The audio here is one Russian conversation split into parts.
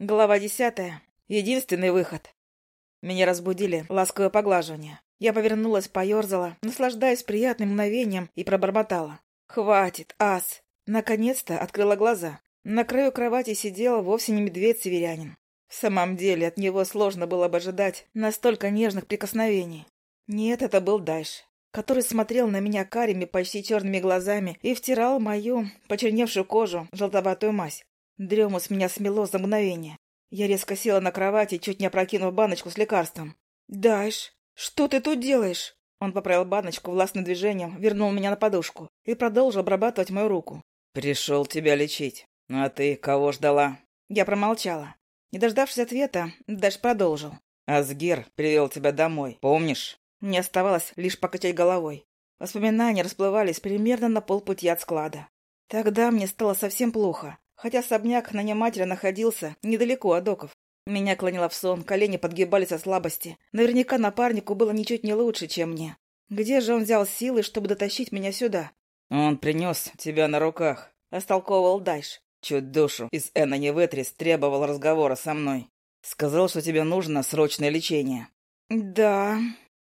Глава десятая. Единственный выход. Меня разбудили ласковое поглаживание. Я повернулась, поерзала, наслаждаясь приятным мгновением и пробормотала. «Хватит, ас!» Наконец-то открыла глаза. На краю кровати сидел вовсе не медведь-северянин. В самом деле, от него сложно было бы ожидать настолько нежных прикосновений. Нет, это был Дайш, который смотрел на меня карими, почти черными глазами и втирал мою почерневшую кожу желтоватую мазь. Дрему с меня смело за мгновение. Я резко села на кровати, чуть не опрокинув баночку с лекарством. «Дайш, что ты тут делаешь?» Он поправил баночку властным движением, вернул меня на подушку и продолжил обрабатывать мою руку. «Пришел тебя лечить. А ты кого ждала?» Я промолчала. Не дождавшись ответа, Дайш продолжил. «Асгер привел тебя домой, помнишь?» Мне оставалось лишь покачать головой. Воспоминания расплывались примерно на полпути от склада. Тогда мне стало совсем плохо хотя особняк нанимателя находился недалеко от доков. Меня клонило в сон, колени подгибались от слабости. Наверняка напарнику было ничуть не лучше, чем мне. Где же он взял силы, чтобы дотащить меня сюда? «Он принес тебя на руках», — растолковывал Дайш. «Чуть душу из Эна не вытряс, требовал разговора со мной. Сказал, что тебе нужно срочное лечение». «Да...»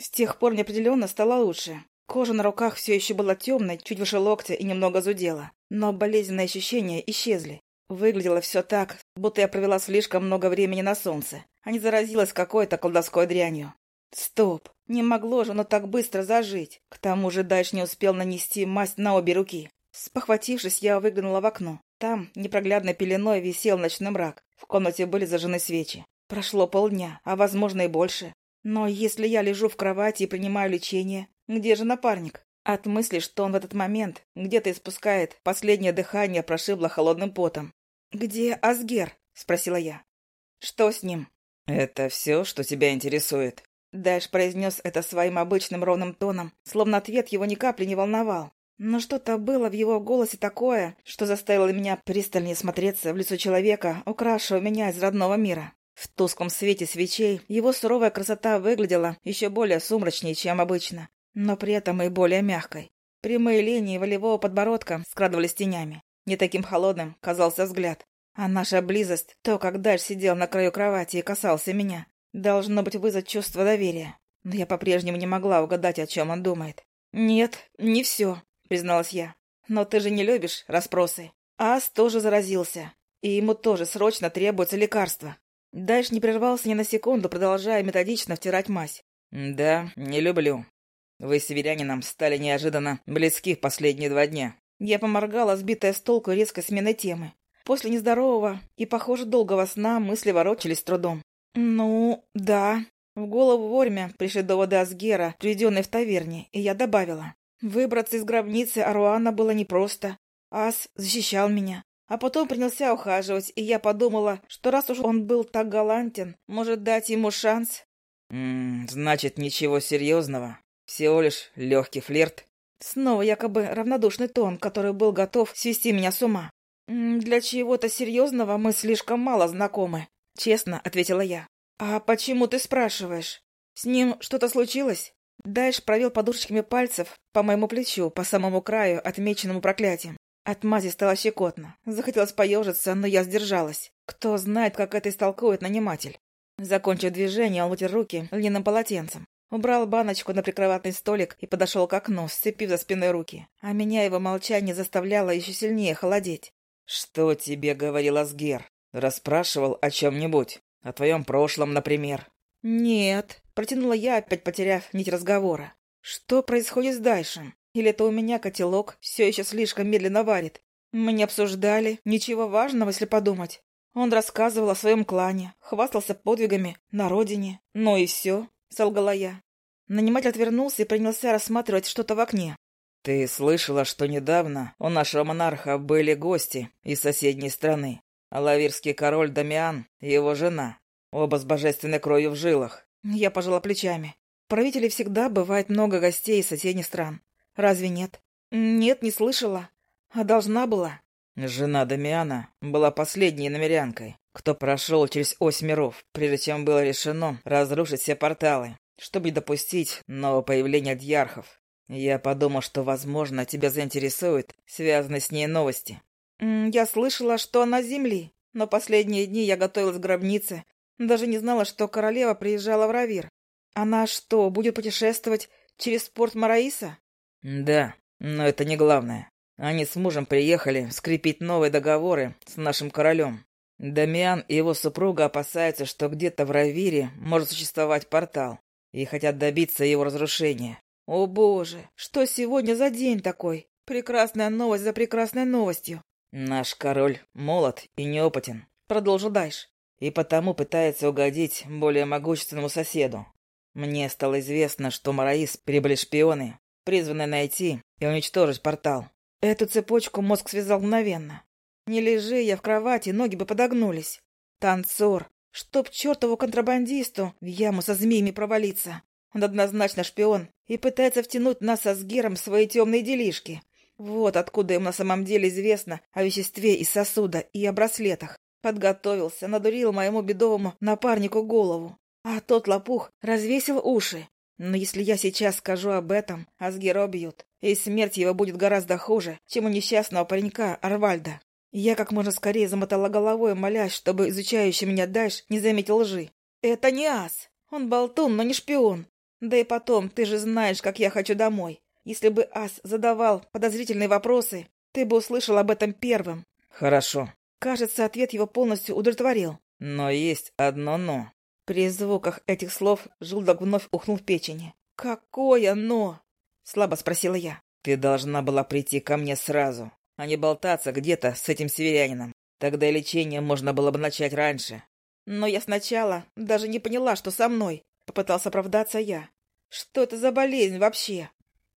С тех пор неопределенно стало лучше. Кожа на руках все еще была темной, чуть выше локтя и немного зудела. Но болезненные ощущения исчезли. Выглядело все так, будто я провела слишком много времени на солнце, а не заразилась какой-то колдовской дрянью. Стоп, не могло же оно так быстро зажить. К тому же Дайш не успел нанести масть на обе руки. Спохватившись, я выглянула в окно. Там непроглядной пеленой висел ночной мрак. В комнате были зажжены свечи. Прошло полдня, а возможно и больше. Но если я лежу в кровати и принимаю лечение, где же напарник? От мысли, что он в этот момент где-то испускает последнее дыхание, прошибло холодным потом. «Где Асгер?» — спросила я. «Что с ним?» «Это все, что тебя интересует?» Дайш произнес это своим обычным ровным тоном, словно ответ его ни капли не волновал. Но что-то было в его голосе такое, что заставило меня пристальнее смотреться в лицо человека, украшивая меня из родного мира. В тусклом свете свечей его суровая красота выглядела еще более сумрачнее, чем обычно но при этом и более мягкой. Прямые линии волевого подбородка скрадывались тенями. Не таким холодным казался взгляд. А наша близость, то, как Дальш сидел на краю кровати и касался меня, должно быть вызвать чувство доверия. Но я по-прежнему не могла угадать, о чем он думает. «Нет, не все», — призналась я. «Но ты же не любишь расспросы. Ас тоже заразился, и ему тоже срочно требуется лекарство». Дальше не прервался ни на секунду, продолжая методично втирать мазь. «Да, не люблю. Вы с северянином стали неожиданно близки в последние два дня. Я поморгала, сбитая с толку резкой смены темы. После нездорового и, похоже, долгого сна мысли ворочались с трудом. «Ну, да». В голову вовремя пришли доводы Асгера, приведенные в таверне, и я добавила. Выбраться из гробницы Аруана было непросто. Ас защищал меня. А потом принялся ухаживать, и я подумала, что раз уж он был так галантен, может дать ему шанс. «М «Значит, ничего серьезного?» Всего лишь легкий флирт. Снова якобы равнодушный тон, который был готов свести меня с ума. «Для чего-то серьезного мы слишком мало знакомы», — честно ответила я. «А почему ты спрашиваешь? С ним что-то случилось?» Дальше провел подушечками пальцев по моему плечу, по самому краю, отмеченному проклятием. От мази стало щекотно. Захотелось поежиться, но я сдержалась. Кто знает, как это истолкует наниматель. Закончив движение, он вытер руки льняным полотенцем. Убрал баночку на прикроватный столик и подошел к окну, сцепив за спиной руки. А меня его молчание заставляло еще сильнее холодеть. «Что тебе говорил Асгер? Расспрашивал о чем-нибудь? О твоем прошлом, например?» «Нет», — протянула я, опять потеряв нить разговора. «Что происходит с Дайшем? Или это у меня котелок все еще слишком медленно варит? Мы не обсуждали ничего важного, если подумать. Он рассказывал о своем клане, хвастался подвигами на родине. Ну и все. — солгала я. Наниматель отвернулся и принялся рассматривать что-то в окне. «Ты слышала, что недавно у нашего монарха были гости из соседней страны? Алавирский король Дамиан и его жена. Оба с божественной кровью в жилах». Я пожала плечами. Правителей всегда бывает много гостей из соседних стран. Разве нет? Нет, не слышала. А должна была. Жена Дамиана была последней намерянкой кто прошел через ось миров, прежде чем было решено разрушить все порталы, чтобы не допустить нового появления дьярхов. Я подумал, что, возможно, тебя заинтересуют связанные с ней новости. «Я слышала, что она Земли». Но последние дни я готовилась к гробнице. Даже не знала, что королева приезжала в Равир. Она что, будет путешествовать через порт Мараиса? Да, но это не главное. Они с мужем приехали скрепить новые договоры с нашим королем. Дамиан и его супруга опасаются, что где-то в Равире может существовать портал, и хотят добиться его разрушения. О боже, что сегодня за день такой? Прекрасная новость за прекрасной новостью. Наш король молод и неопытен, продолжил Дайш, и потому пытается угодить более могущественному соседу. Мне стало известно, что Мараис прибыли шпионы, призванные найти и уничтожить портал. Эту цепочку мозг связал мгновенно. Не лежи я в кровати, ноги бы подогнулись. Танцор, чтоб чертову контрабандисту в яму со змеями провалиться. Он однозначно шпион и пытается втянуть нас со Сгером в свои темные делишки. Вот откуда им на самом деле известно о веществе из сосуда и о браслетах. Подготовился, надурил моему бедовому напарнику голову. А тот лопух развесил уши. Но если я сейчас скажу об этом, Асгера убьют, и смерть его будет гораздо хуже, чем у несчастного паренька Арвальда. Я как можно скорее замотала головой, молясь, чтобы изучающий меня дальше не заметил лжи. Это не ас. Он болтун, но не шпион. Да и потом, ты же знаешь, как я хочу домой. Если бы Ас задавал подозрительные вопросы, ты бы услышал об этом первым. Хорошо. Кажется, ответ его полностью удовлетворил. Но есть одно «но». При звуках этих слов желудок вновь ухнул в печени. «Какое «но»?» — слабо спросила я. «Ты должна была прийти ко мне сразу, а не болтаться где-то с этим северянином. Тогда и лечение можно было бы начать раньше». «Но я сначала даже не поняла, что со мной», — попытался оправдаться я. «Что это за болезнь вообще?»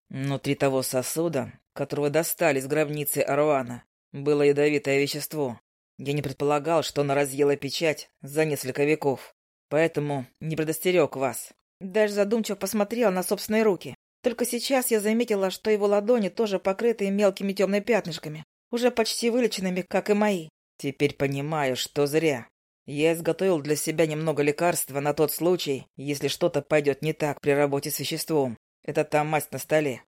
Внутри того сосуда, которого достали из гробницы Аруана, было ядовитое вещество. Я не предполагал, что она разъела печать за несколько веков, поэтому не предостерег вас. Даже задумчиво посмотрел на собственные руки. Только сейчас я заметила, что его ладони тоже покрыты мелкими темными пятнышками, уже почти вылеченными, как и мои. Теперь понимаю, что зря. Я изготовил для себя немного лекарства на тот случай, если что-то пойдет не так при работе с веществом. Это та масть на столе.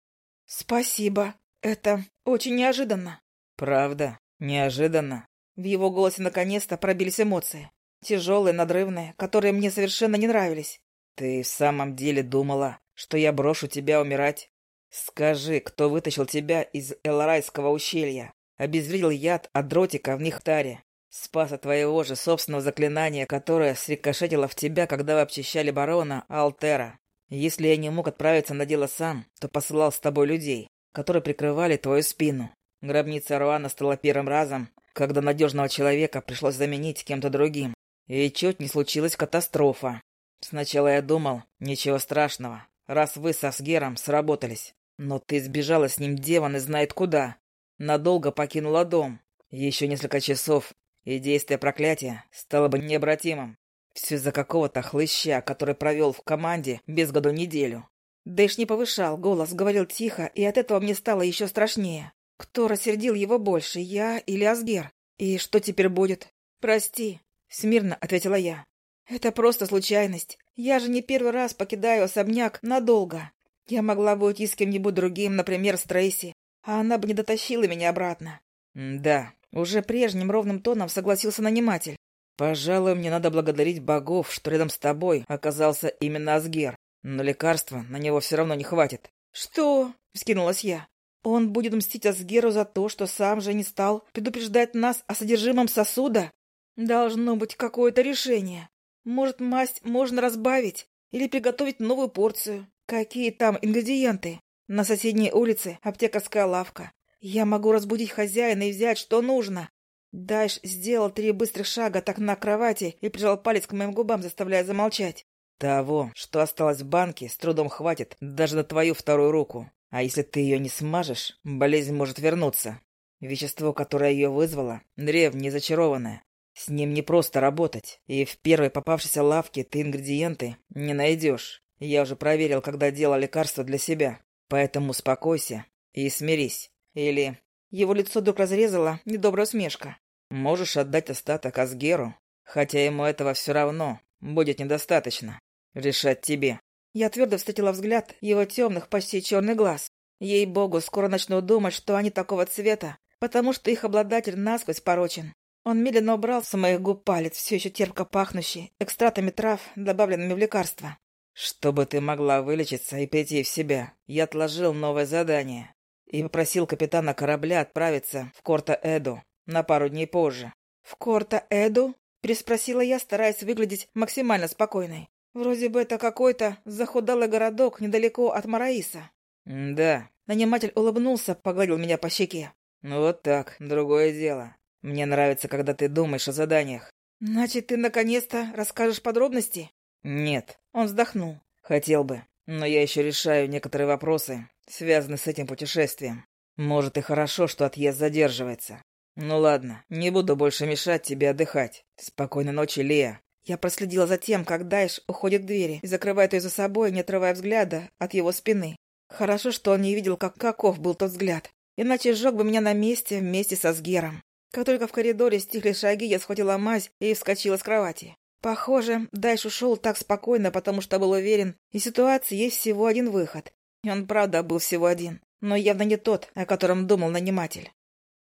Спасибо. Это очень неожиданно. Правда? Неожиданно? В его голосе наконец-то пробились эмоции. Тяжелые, надрывные, которые мне совершенно не нравились. Ты в самом деле думала, что я брошу тебя умирать? Скажи, кто вытащил тебя из Эларайского ущелья? Обезвредил яд от дротика в Нихтаре. Спас от твоего же собственного заклинания, которое срикошетило в тебя, когда вы обчищали барона Алтера. Если я не мог отправиться на дело сам, то посылал с тобой людей, которые прикрывали твою спину. Гробница Руана стала первым разом, когда надежного человека пришлось заменить кем-то другим. И чуть не случилась катастрофа. Сначала я думал, ничего страшного, раз вы со Сгером сработались. Но ты сбежала с ним деван и знает куда. Надолго покинула дом. Еще несколько часов, и действие проклятия стало бы необратимым. Все из-за какого-то хлыща, который провел в команде без году неделю. Дэш не повышал, голос говорил тихо, и от этого мне стало еще страшнее. Кто рассердил его больше, я или Асгер? И что теперь будет? Прости, смирно ответила я. Это просто случайность. Я же не первый раз покидаю особняк надолго. Я могла бы уйти с кем-нибудь другим, например, с Трейси, а она бы не дотащила меня обратно. Да, уже прежним ровным тоном согласился наниматель. «Пожалуй, мне надо благодарить богов, что рядом с тобой оказался именно Асгер, но лекарства на него все равно не хватит». «Что?» — вскинулась я. «Он будет мстить Асгеру за то, что сам же не стал предупреждать нас о содержимом сосуда? Должно быть какое-то решение. Может, масть можно разбавить или приготовить новую порцию? Какие там ингредиенты? На соседней улице аптекарская лавка. Я могу разбудить хозяина и взять, что нужно. Дайш сделал три быстрых шага так на кровати и прижал палец к моим губам, заставляя замолчать. «Того, что осталось в банке, с трудом хватит даже на твою вторую руку. А если ты ее не смажешь, болезнь может вернуться. Вещество, которое ее вызвало, древнее, зачарованное. С ним не просто работать, и в первой попавшейся лавке ты ингредиенты не найдешь. Я уже проверил, когда делал лекарство для себя. Поэтому успокойся и смирись. Или...» Его лицо вдруг разрезала недобрая усмешка. Можешь отдать остаток Асгеру, хотя ему этого все равно будет недостаточно. Решать тебе. Я твердо встретила взгляд его темных, почти черных глаз. Ей-богу, скоро начну думать, что они такого цвета, потому что их обладатель насквозь порочен. Он медленно убрал с моих губ палец, все еще терпко пахнущий, экстратами трав, добавленными в лекарства. «Чтобы ты могла вылечиться и прийти в себя, я отложил новое задание и попросил капитана корабля отправиться в Корта-Эду на пару дней позже». «В Корта-Эду?» — переспросила я, стараясь выглядеть максимально спокойной. «Вроде бы это какой-то захудалый городок недалеко от Мараиса». «Да». Наниматель улыбнулся, погладил меня по щеке. «Ну вот так, другое дело. Мне нравится, когда ты думаешь о заданиях». «Значит, ты наконец-то расскажешь подробности?» «Нет». Он вздохнул. «Хотел бы, но я еще решаю некоторые вопросы, связанные с этим путешествием. Может, и хорошо, что отъезд задерживается. Ну ладно, не буду больше мешать тебе отдыхать. Спокойной ночи, Лия». Я проследила за тем, как Дайш уходит к двери и закрывает ее за собой, не отрывая взгляда от его спины. Хорошо, что он не видел, как каков был тот взгляд. Иначе сжег бы меня на месте вместе со Сгером. Как только в коридоре стихли шаги, я схватила мазь и вскочила с кровати. Похоже, Дайш ушел так спокойно, потому что был уверен, и ситуации есть всего один выход. И он правда был всего один, но явно не тот, о котором думал наниматель.